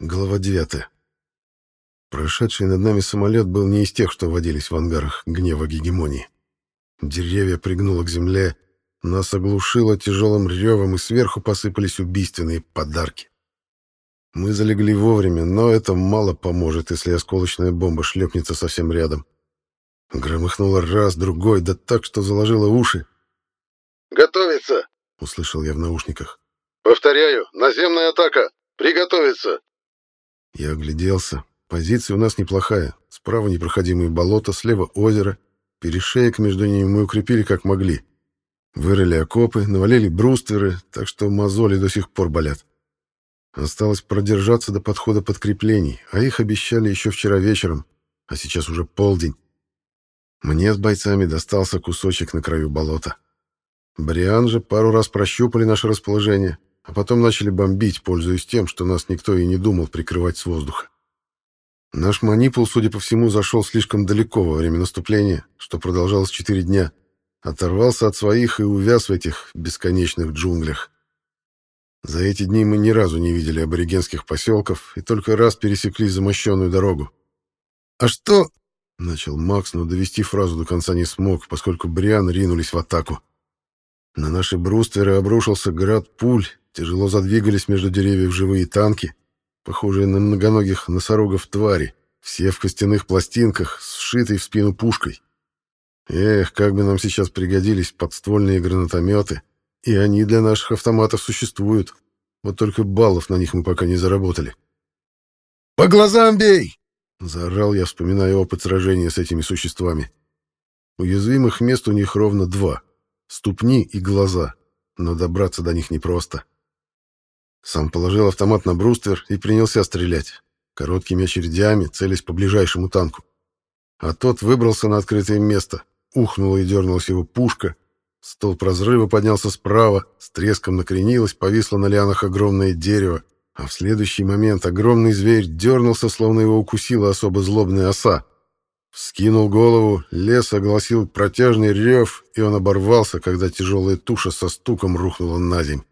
Глава 9. Прошедший над нами самолет был не из тех, что водились в ангарах гнева гегемонии. Деревья пригнуло к земле, нас оглушило тяжелым ревом, и сверху посыпались убийственные подарки. Мы залегли вовремя, но это мало поможет, если осколочная бомба шлепнется совсем рядом. Громыхнуло раз, другой, да так, что заложило уши. «Готовиться!» — услышал я в наушниках. «Повторяю, наземная атака! Приготовиться!» Я огляделся. Позиция у нас неплохая. Справа непроходимые болота, слева озеро. Перешеек между ними мы укрепили как могли. Вырыли окопы, навалили брустверы, так что мозоли до сих пор болят. Осталось продержаться до подхода подкреплений, а их обещали еще вчера вечером, а сейчас уже полдень. Мне с бойцами достался кусочек на краю болота. Бриан же пару раз прощупали наше расположение, а потом начали бомбить, пользуясь тем, что нас никто и не думал прикрывать с воздуха. Наш манипул, судя по всему, зашел слишком далеко во время наступления, что продолжалось четыре дня, оторвался от своих и увяз в этих бесконечных джунглях. За эти дни мы ни разу не видели аборигенских поселков и только раз пересекли замощенную дорогу. «А что?» — начал Макс, но довести фразу до конца не смог, поскольку Бриан ринулись в атаку. На наши брустверы обрушился град пуль, Тяжело задвигались между деревьев живые танки, похожие на многоногих носорогов твари, все в костяных пластинках, с вшитой в спину пушкой. Эх, как бы нам сейчас пригодились подствольные гранатометы, и они для наших автоматов существуют. Вот только баллов на них мы пока не заработали. «По глазам бей!» — заорал я, вспоминая опыт сражения с этими существами. Уязвимых мест у них ровно два — ступни и глаза, но добраться до них непросто. Сам положил автомат на бруствер и принялся стрелять, короткими очередями, целясь по ближайшему танку. А тот выбрался на открытое место, ухнула и дернулась его пушка, столб разрыва поднялся справа, с треском накренилось, повисло на лианах огромное дерево, а в следующий момент огромный зверь дернулся, словно его укусила особо злобная оса. Вскинул голову, лес огласил протяжный рев, и он оборвался, когда тяжелая туша со стуком рухнула на земь.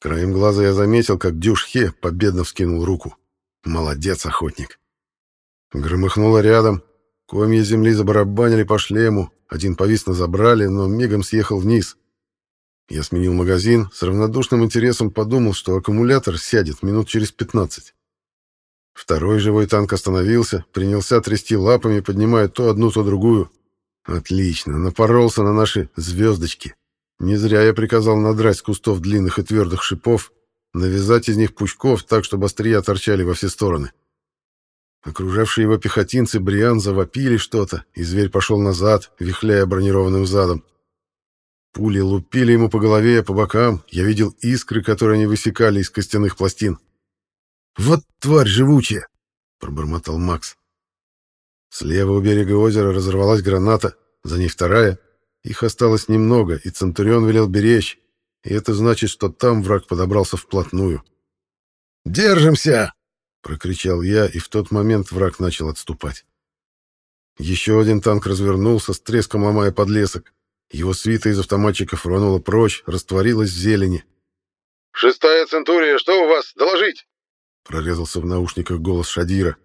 Краем глаза я заметил, как Дюшхе победно вскинул руку. Молодец, охотник. Громыхнуло рядом. Комья земли забарабанили по шлему. Один повис на забрали, но мигом съехал вниз. Я сменил магазин, с равнодушным интересом подумал, что аккумулятор сядет минут через 15. Второй живой танк остановился, принялся трясти лапами, поднимая то одну, то другую. Отлично, напоролся на наши звездочки. Не зря я приказал надрать с кустов длинных и твердых шипов, навязать из них пучков так, чтобы острия торчали во все стороны. Окружавшие его пехотинцы Бриан завопили что-то, и зверь пошел назад, вихляя бронированным задом. Пули лупили ему по голове, по бокам. Я видел искры, которые они высекали из костяных пластин. «Вот тварь живучая!» — пробормотал Макс. Слева у берега озера разорвалась граната, за ней вторая — их осталось немного, и Центурион велел беречь, и это значит, что там враг подобрался вплотную. «Держимся!» — прокричал я, и в тот момент враг начал отступать. Еще один танк развернулся, с треском ломая подлесок. Его свита из автоматчиков рванула прочь, растворилась в зелени. «Шестая Центурия, что у вас? Доложить!» — прорезался в наушниках голос Шадира.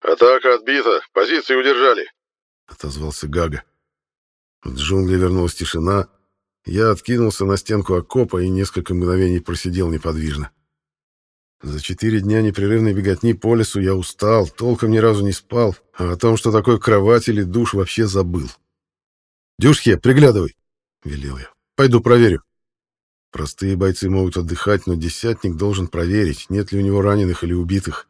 «Атака отбита, позиции удержали», — отозвался Гага. В джунгли вернулась тишина. Я откинулся на стенку окопа и несколько мгновений просидел неподвижно. За четыре дня непрерывной беготни по лесу я устал, толком ни разу не спал, а о том, что такое кровать или душ, вообще забыл. «Дюшхе, приглядывай!» — велел я. «Пойду проверю». Простые бойцы могут отдыхать, но десятник должен проверить, нет ли у него раненых или убитых.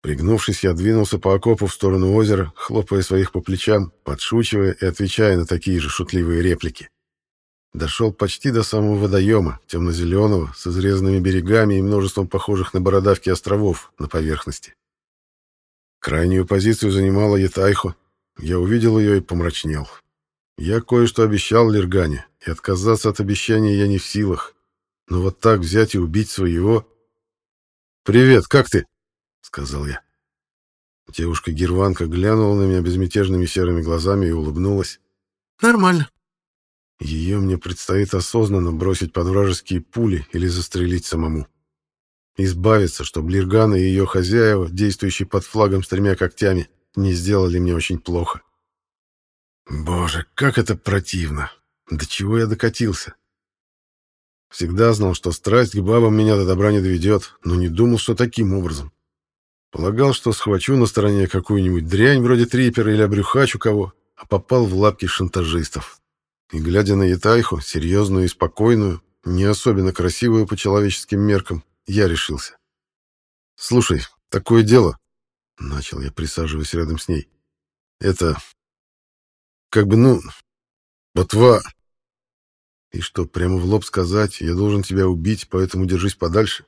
Пригнувшись, я двинулся по окопу в сторону озера, хлопая своих по плечам, подшучивая и отвечая на такие же шутливые реплики. Дошел почти до самого водоема, темно-зеленого, с изрезанными берегами и множеством похожих на бородавки островов на поверхности. Крайнюю позицию занимала Ятайхо. Я увидел ее и помрачнел. Я кое-что обещал Лергане, и отказаться от обещания я не в силах. Но вот так взять и убить своего... «Привет, как ты?» сказал я. Девушка-герванка глянула на меня безмятежными серыми глазами и улыбнулась. «Нормально». Ее мне предстоит осознанно бросить под вражеские пули или застрелить самому. избавиться, чтобы Лиргана и ее хозяева, действующие под флагом с тремя когтями, не сделали мне очень плохо. Боже, как это противно! До чего я докатился? Всегда знал, что страсть к бабам меня до добра не доведет, но не думал, что таким образом. Полагал, что схвачу на стороне какую-нибудь дрянь вроде трипера или обрюхачу кого, а попал в лапки шантажистов. И, глядя на Ятайху, серьезную и спокойную, не особенно красивую по человеческим меркам, я решился. «Слушай, такое дело...» — начал я, присаживаясь рядом с ней. «Это... как бы, ну... ботва...» И что, прямо в лоб сказать, я должен тебя убить, поэтому держись подальше?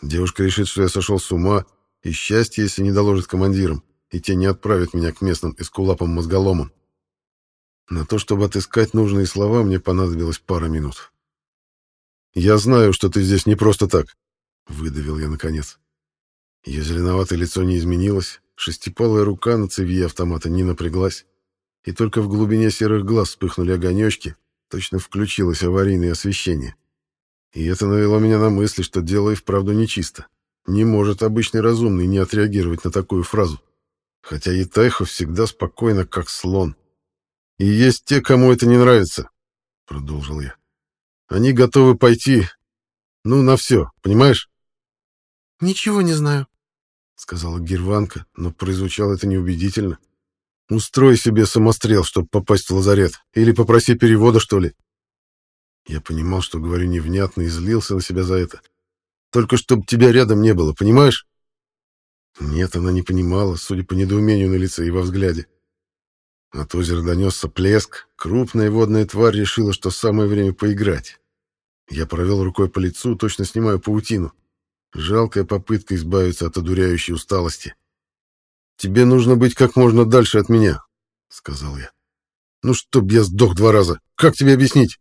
Девушка решит, что я сошел с ума, и счастье, если не доложит командирам, и те не отправят меня к местным эскулапам-мозголомам. На то, чтобы отыскать нужные слова, мне понадобилось пара минут. «Я знаю, что ты здесь не просто так», — выдавил я наконец. Ее зеленоватое лицо не изменилось, шестипалая рука на цевье автомата не напряглась, и только в глубине серых глаз вспыхнули огонечки, точно включилось аварийное освещение. И это навело меня на мысли, что дело и вправду нечисто. Не может обычный разумный не отреагировать на такую фразу. Хотя и Тайхо всегда спокойно, как слон. «И есть те, кому это не нравится», — продолжил я. «Они готовы пойти, ну, на все, понимаешь?» «Ничего не знаю», — сказала Герванка, но прозвучало это неубедительно. «Устрой себе самострел, чтобы попасть в лазарет. Или попроси перевода, что ли». Я понимал, что говорю невнятно, и злился на себя за это. Только чтобы тебя рядом не было, понимаешь? Нет, она не понимала, судя по недоумению на лице и во взгляде. От озера донесся плеск. Крупная водная тварь решила, что самое время поиграть. Я провел рукой по лицу, точно снимаю паутину. Жалкая попытка избавиться от одуряющей усталости. «Тебе нужно быть как можно дальше от меня», — сказал я. «Ну, чтоб я сдох два раза. Как тебе объяснить?»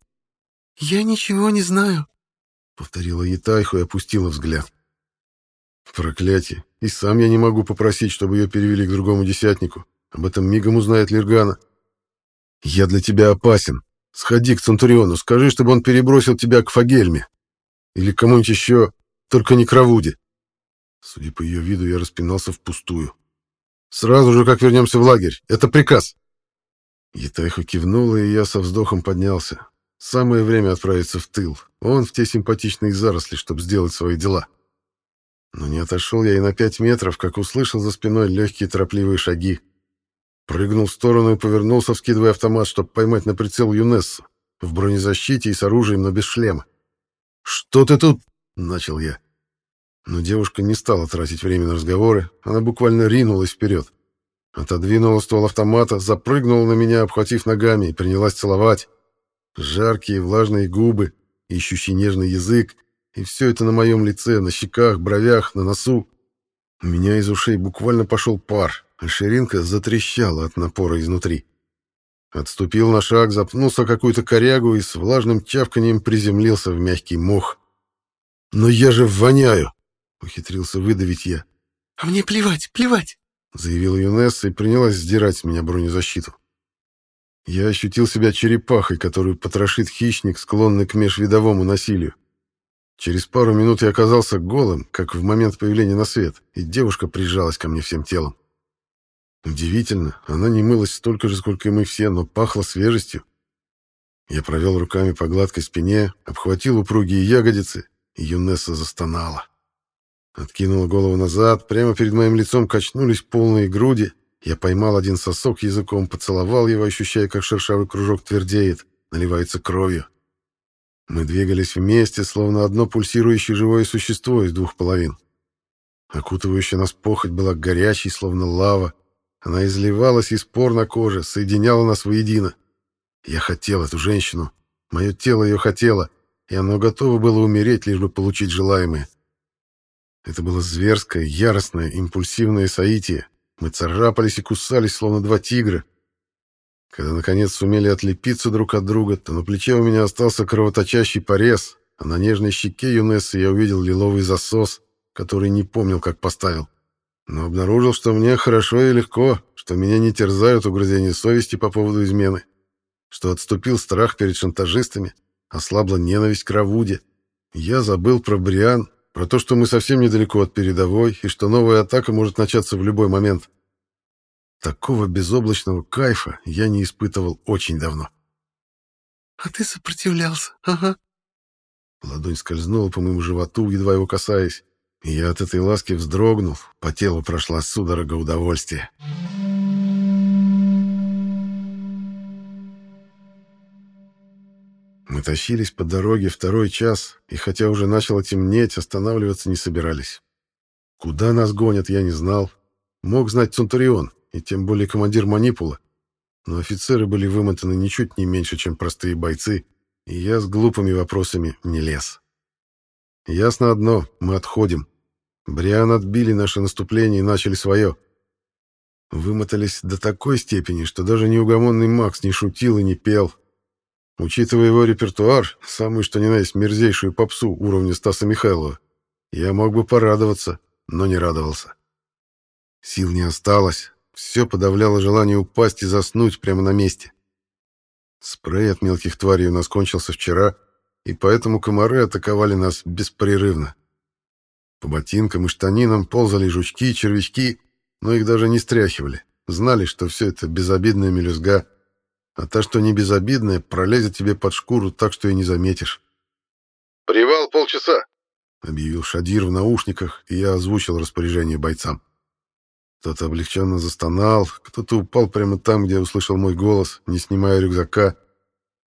«Я ничего не знаю», — повторила Етайху и опустила взгляд. Проклятие. И сам я не могу попросить, чтобы ее перевели к другому десятнику. Об этом мигом узнает Лиргана. Я для тебя опасен. Сходи к Центуриону, скажи, чтобы он перебросил тебя к Фагельме. Или кому-нибудь еще, только не к Равуде. Судя по ее виду, я распинался впустую. Сразу же, как вернемся в лагерь. Это приказ. Етайха кивнула, и я со вздохом поднялся. Самое время отправиться в тыл. Он в те симпатичные заросли, чтобы сделать свои дела. Но не отошел я и на пять метров, как услышал за спиной легкие торопливые шаги. Прыгнул в сторону и повернулся, вскидывая автомат, чтобы поймать на прицел Юнессу. В бронезащите и с оружием, но без шлема. «Что ты тут?» — начал я. Но девушка не стала тратить время на разговоры, она буквально ринулась вперед. Отодвинула ствол автомата, запрыгнула на меня, обхватив ногами, и принялась целовать. Жаркие влажные губы, ищущий нежный язык, и все это на моем лице, на щеках, бровях, на носу. У меня из ушей буквально пошел пар, а ширинка затрещала от напора изнутри. Отступил на шаг, запнулся какую-то корягу и с влажным чавканием приземлился в мягкий мох. «Но я же воняю!» — ухитрился выдавить я. «А мне плевать, плевать!» — заявила Юнесса и принялась сдирать с меня бронезащиту. Я ощутил себя черепахой, которую потрошит хищник, склонный к межвидовому насилию. Через пару минут я оказался голым, как в момент появления на свет, и девушка прижалась ко мне всем телом. Удивительно, она не мылась столько же, сколько и мы все, но пахла свежестью. Я провел руками по гладкой спине, обхватил упругие ягодицы, и Юнесса застонала. Откинула голову назад, прямо перед моим лицом качнулись полные груди, я поймал один сосок языком, поцеловал его, ощущая, как шершавый кружок твердеет, наливается кровью. Мы двигались вместе, словно одно пульсирующее живое существо из двух половин. Окутывающая нас похоть была горячей, словно лава. Она изливалась из пор на коже, соединяла нас воедино. Я хотел эту женщину. Мое тело ее хотело, и оно готово было умереть, лишь бы получить желаемое. Это было зверское, яростное, импульсивное соитие, мы царапались и кусались, словно два тигра. Когда, наконец, сумели отлепиться друг от друга, то на плече у меня остался кровоточащий порез, а на нежной щеке Юнессы я увидел лиловый засос, который не помнил, как поставил. Но обнаружил, что мне хорошо и легко, что меня не терзают угрызения совести по поводу измены, что отступил страх перед шантажистами, ослабла ненависть к Равуде. Я забыл про Бриан, Про то, что мы совсем недалеко от передовой и что новая атака может начаться в любой момент. Такого безоблачного кайфа я не испытывал очень давно. «А ты сопротивлялся, ага». Ладонь скользнула по моему животу, едва его касаясь, и я от этой ласки вздрогнул, по телу прошла судорога удовольствия. Мы тащились по дороге второй час, и хотя уже начало темнеть, останавливаться не собирались. Куда нас гонят, я не знал. Мог знать Центурион, и тем более командир Манипула. Но офицеры были вымотаны ничуть не меньше, чем простые бойцы, и я с глупыми вопросами не лез. Ясно одно, мы отходим. Бриан отбили наше наступление и начали свое. Вымотались до такой степени, что даже неугомонный Макс не шутил и не пел, Учитывая его репертуар, самый что ни на есть мерзейшую попсу уровня Стаса Михайлова, я мог бы порадоваться, но не радовался. Сил не осталось, все подавляло желание упасть и заснуть прямо на месте. Спрей от мелких тварей у нас кончился вчера, и поэтому комары атаковали нас беспрерывно. По ботинкам и штанинам ползали жучки и червячки, но их даже не стряхивали. Знали, что все это безобидная мелюзга, а та, что не безобидная, пролезет тебе под шкуру так, что и не заметишь. «Привал полчаса», — объявил Шадир в наушниках, и я озвучил распоряжение бойцам. Кто-то облегченно застонал, кто-то упал прямо там, где услышал мой голос, не снимая рюкзака.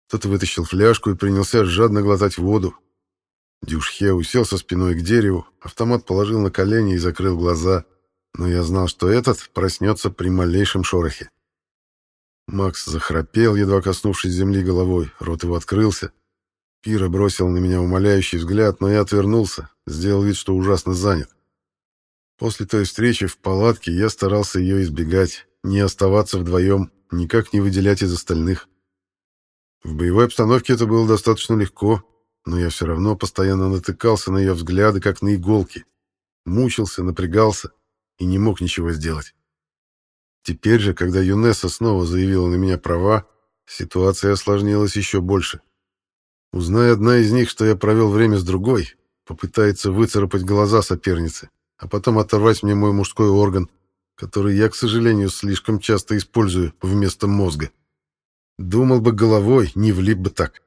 Кто-то вытащил фляжку и принялся жадно глотать воду. Дюшхе уселся спиной к дереву, автомат положил на колени и закрыл глаза, но я знал, что этот проснется при малейшем шорохе. Макс захрапел, едва коснувшись земли головой, рот его открылся. Пира бросил на меня умоляющий взгляд, но я отвернулся, сделал вид, что ужасно занят. После той встречи в палатке я старался ее избегать, не оставаться вдвоем, никак не выделять из остальных. В боевой обстановке это было достаточно легко, но я все равно постоянно натыкался на ее взгляды, как на иголки. Мучился, напрягался и не мог ничего сделать. Теперь же, когда Юнесса снова заявила на меня права, ситуация осложнилась еще больше. Узная одна из них, что я провел время с другой, попытается выцарапать глаза соперницы, а потом оторвать мне мой мужской орган, который я, к сожалению, слишком часто использую вместо мозга. Думал бы головой, не влип бы так.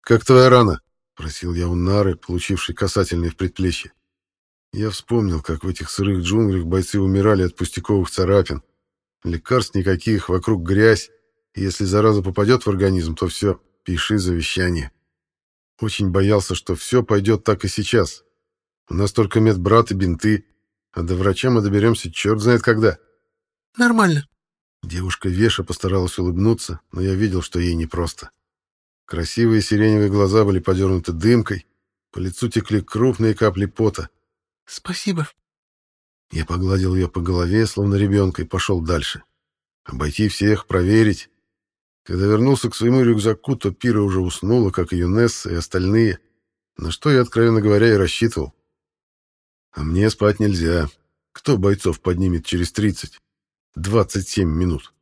«Как твоя рана?» — просил я у Нары, получившей касательный в предплечье. Я вспомнил, как в этих сырых джунглях бойцы умирали от пустяковых царапин. Лекарств никаких, вокруг грязь. И если зараза попадет в организм, то все, пиши завещание. Очень боялся, что все пойдет так и сейчас. У нас только медбрат и бинты, а до врача мы доберемся черт знает когда. Нормально. Девушка Веша постаралась улыбнуться, но я видел, что ей непросто. Красивые сиреневые глаза были подернуты дымкой, по лицу текли крупные капли пота. Спасибо. Я погладил ее по голове, словно ребенка, и пошел дальше. Обойти всех, проверить. Когда вернулся к своему рюкзаку, то Пира уже уснула, как и Юнесса и остальные, на что я, откровенно говоря, и рассчитывал. А мне спать нельзя. Кто бойцов поднимет через 30? 27 минут.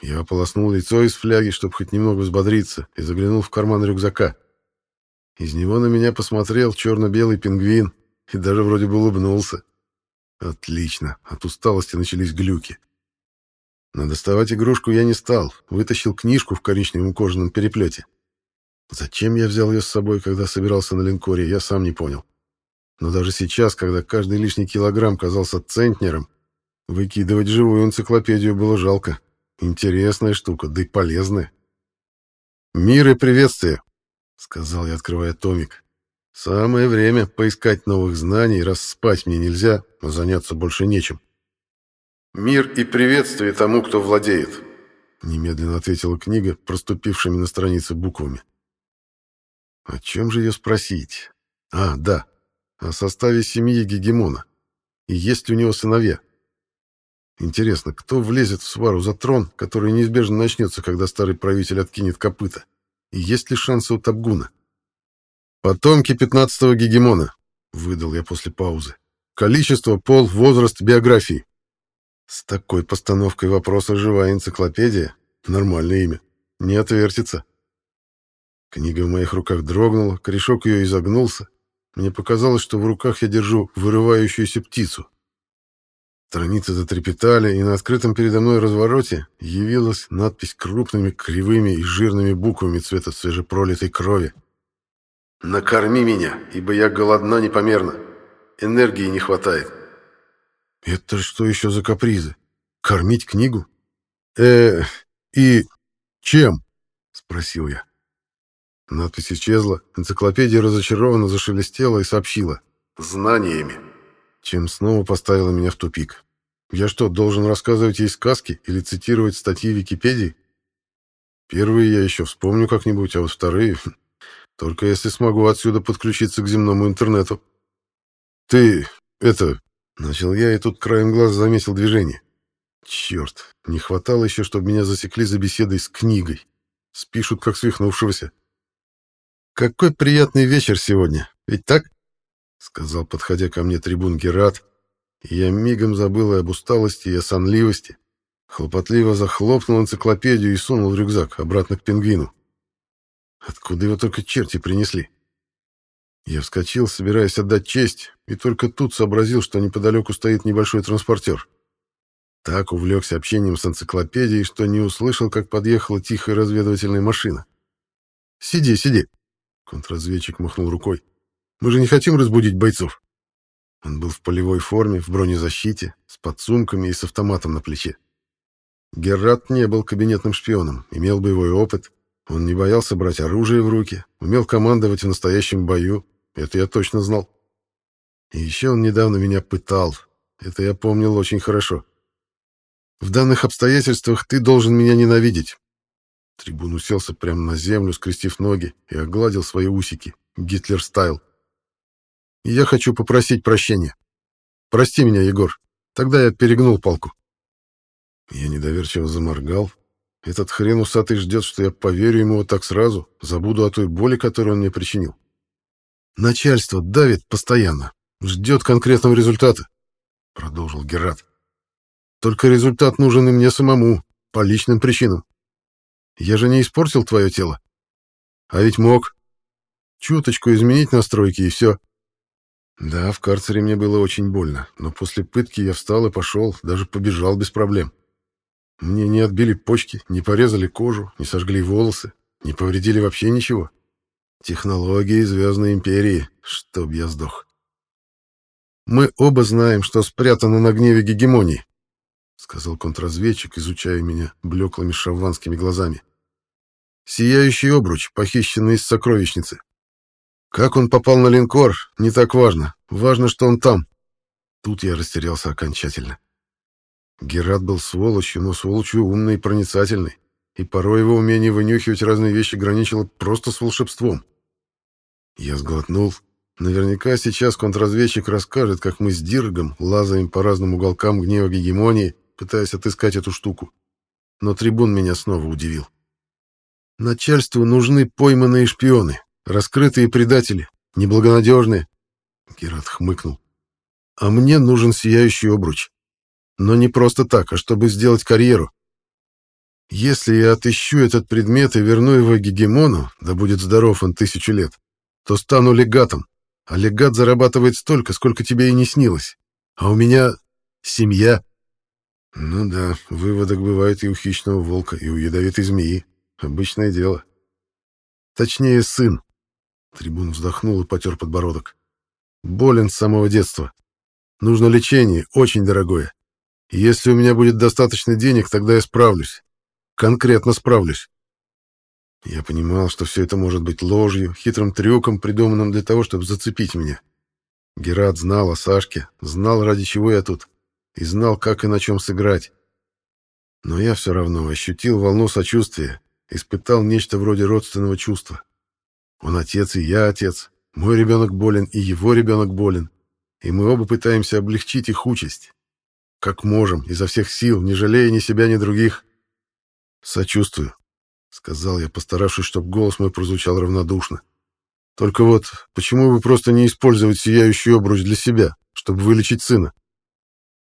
Я ополоснул лицо из фляги, чтобы хоть немного взбодриться, и заглянул в карман рюкзака. Из него на меня посмотрел черно-белый пингвин, и даже вроде бы улыбнулся. Отлично, от усталости начались глюки. Но доставать игрушку я не стал, вытащил книжку в коричневом кожаном переплете. Зачем я взял ее с собой, когда собирался на линкоре, я сам не понял. Но даже сейчас, когда каждый лишний килограмм казался центнером, выкидывать живую энциклопедию было жалко. Интересная штука, да и полезная. «Мир и приветствие», — сказал я, открывая томик. Самое время поискать новых знаний, раз спать мне нельзя, а заняться больше нечем. «Мир и приветствие тому, кто владеет», — немедленно ответила книга, проступившими на странице буквами. «О чем же ее спросить? А, да, о составе семьи Гегемона. И есть у него сыновья? Интересно, кто влезет в свару за трон, который неизбежно начнется, когда старый правитель откинет копыта? И есть ли шансы у Табгуна?» «Потомки пятнадцатого гегемона», — выдал я после паузы. «Количество, пол, возраст, биографии». С такой постановкой вопроса живая энциклопедия, нормальное имя, не отвертится. Книга в моих руках дрогнула, корешок ее изогнулся, Мне показалось, что в руках я держу вырывающуюся птицу. Страницы затрепетали, и на открытом передо мной развороте явилась надпись крупными, кривыми и жирными буквами цвета свежепролитой крови. «Накорми меня, ибо я голодна непомерно. Энергии не хватает». «Это что еще за капризы? Кормить книгу?» э и чем?» — спросил я. Надпись исчезла, энциклопедия разочарованно зашелестела и сообщила. «Знаниями» чем снова поставила меня в тупик. Я что, должен рассказывать ей сказки или цитировать статьи Википедии? Первые я еще вспомню как-нибудь, а вот вторые... Только если смогу отсюда подключиться к земному интернету. Ты... это... Начал я, и тут краем глаза заметил движение. Черт, не хватало еще, чтобы меня засекли за беседой с книгой. Спишут, как свихнувшегося. Какой приятный вечер сегодня, ведь так? сказал, подходя ко мне трибун Герат, и я мигом забыл и об усталости, и о сонливости. Хлопотливо захлопнул энциклопедию и сунул в рюкзак, обратно к пингвину. Откуда его только черти принесли? Я вскочил, собираясь отдать честь, и только тут сообразил, что неподалеку стоит небольшой транспортер. Так увлекся общением с энциклопедией, что не услышал, как подъехала тихая разведывательная машина. «Сиди, сиди!» — контрразведчик махнул рукой. Мы же не хотим разбудить бойцов. Он был в полевой форме, в бронезащите, с подсумками и с автоматом на плече. Геррат не был кабинетным шпионом, имел боевой опыт. Он не боялся брать оружие в руки, умел командовать в настоящем бою. Это я точно знал. И еще он недавно меня пытал. Это я помнил очень хорошо. В данных обстоятельствах ты должен меня ненавидеть. Трибун уселся прямо на землю, скрестив ноги, и огладил свои усики. Гитлер- style. Я хочу попросить прощения. Прости меня, Егор. Тогда я перегнул палку. Я недоверчиво заморгал. Этот хрен усатый ждет, что я поверю ему вот так сразу, забуду о той боли, которую он мне причинил. Начальство давит постоянно, ждет конкретного результата, — продолжил Герат. Только результат нужен и мне самому, по личным причинам. Я же не испортил твое тело. А ведь мог. Чуточку изменить настройки, и все. — да, в карцере мне было очень больно, но после пытки я встал и пошел, даже побежал без проблем. Мне не отбили почки, не порезали кожу, не сожгли волосы, не повредили вообще ничего. Технологии Звездной Империи, чтоб я сдох. «Мы оба знаем, что спрятано на гневе гегемонии», — сказал контрразведчик, изучая меня блеклыми шаванскими глазами. «Сияющий обруч, похищенный из сокровищницы. Как он попал на линкор, не так важно. Важно, что он там. Тут я растерялся окончательно. Герат был сволочью, но сволочью умный и проницательный, и порой его умение вынюхивать разные вещи граничило просто с волшебством. Я сглотнул. Наверняка сейчас контрразведчик расскажет, как мы с Диргом лазаем по разным уголкам гнева гегемонии, пытаясь отыскать эту штуку. Но трибун меня снова удивил. Начальству нужны пойманные шпионы, Раскрытые предатели, неблагонадежные. Герат хмыкнул. А мне нужен сияющий обруч. Но не просто так, а чтобы сделать карьеру. Если я отыщу этот предмет и верну его гегемону, да будет здоров он тысячу лет, то стану легатом. А легат зарабатывает столько, сколько тебе и не снилось. А у меня семья. Ну да, выводок бывает и у хищного волка, и у ядовитой змеи. Обычное дело. Точнее, сын. Трибун вздохнул и потер подбородок. Болен с самого детства. Нужно лечение, очень дорогое. Если у меня будет достаточно денег, тогда я справлюсь. Конкретно справлюсь. Я понимал, что все это может быть ложью, хитрым трюком, придуманным для того, чтобы зацепить меня. Герат знал о Сашке, знал, ради чего я тут, и знал, как и на чем сыграть. Но я все равно ощутил волну сочувствия, испытал нечто вроде родственного чувства. Он отец, и я отец. Мой ребенок болен, и его ребенок болен. И мы оба пытаемся облегчить их участь. Как можем, изо всех сил, не жалея ни себя, ни других. Сочувствую, — сказал я, постаравшись, чтобы голос мой прозвучал равнодушно. Только вот, почему вы просто не использовать сияющий обруч для себя, чтобы вылечить сына?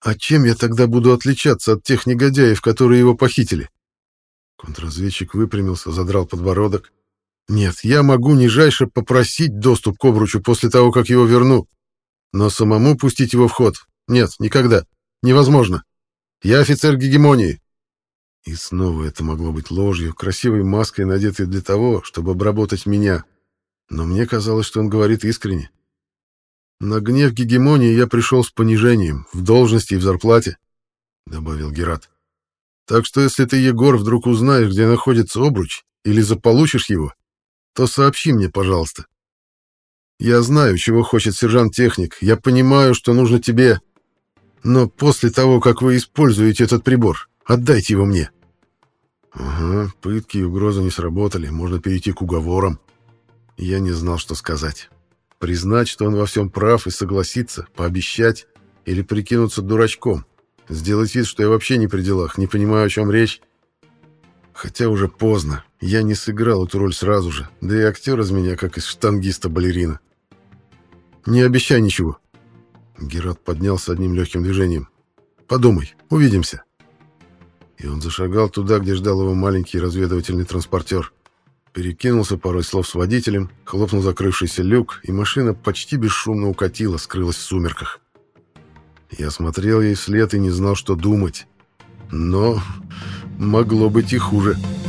А чем я тогда буду отличаться от тех негодяев, которые его похитили? Контрразведчик выпрямился, задрал подбородок, Нет, я могу нижайше попросить доступ к обручу после того, как его верну. Но самому пустить его в ход? Нет, никогда. Невозможно. Я офицер гегемонии. И снова это могло быть ложью, красивой маской, надетой для того, чтобы обработать меня. Но мне казалось, что он говорит искренне. На гнев гегемонии я пришел с понижением, в должности и в зарплате, — добавил Герат. Так что если ты, Егор, вдруг узнаешь, где находится обруч, или заполучишь его, то сообщи мне, пожалуйста. Я знаю, чего хочет сержант-техник, я понимаю, что нужно тебе, но после того, как вы используете этот прибор, отдайте его мне. Ага, пытки и угрозы не сработали, можно перейти к уговорам. Я не знал, что сказать. Признать, что он во всем прав и согласиться, пообещать или прикинуться дурачком. Сделать вид, что я вообще не при делах, не понимаю, о чем речь. Хотя уже поздно. Я не сыграл эту роль сразу же, да и актер из меня как из штангиста-балерина. «Не обещай ничего». Герат поднялся одним легким движением. «Подумай, увидимся». И он зашагал туда, где ждал его маленький разведывательный транспортер перекинулся парой слов с водителем, хлопнул закрывшийся люк, и машина почти бесшумно укатила, скрылась в сумерках. Я смотрел ей вслед и не знал, что думать. Но могло быть и хуже. «Хуже».